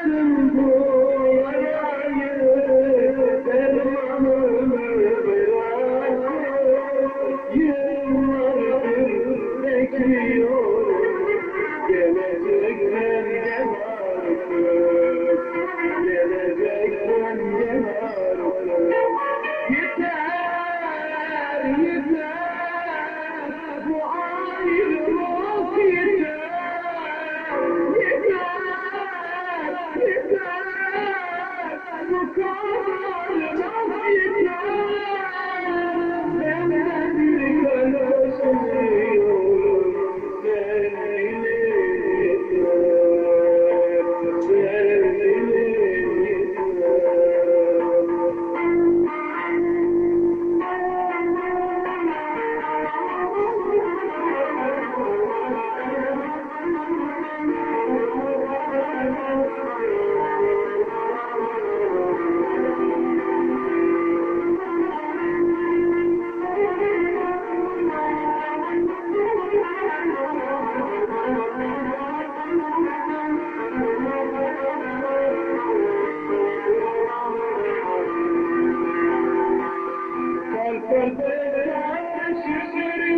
Luxembourg. Thank you.